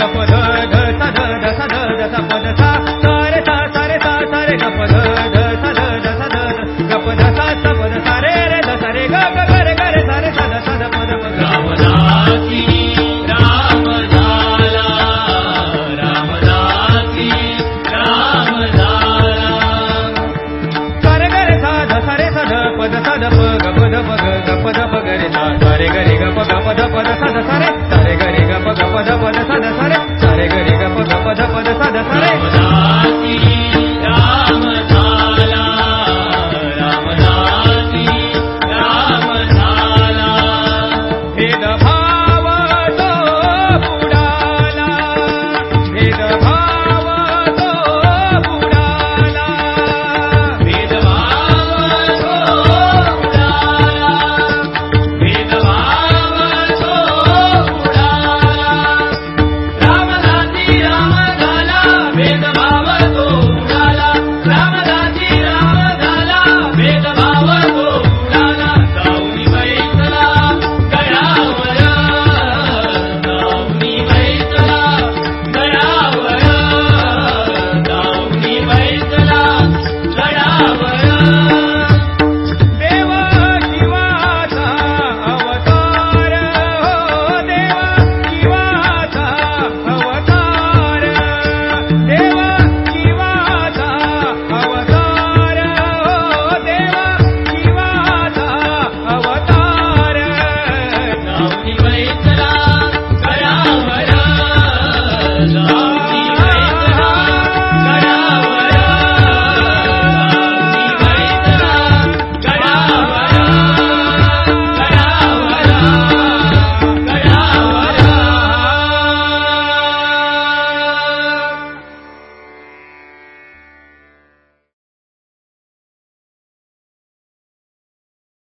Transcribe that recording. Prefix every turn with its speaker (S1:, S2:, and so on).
S1: गप ध सारे सा पद सद
S2: सदपदी राम रामदारे
S1: साध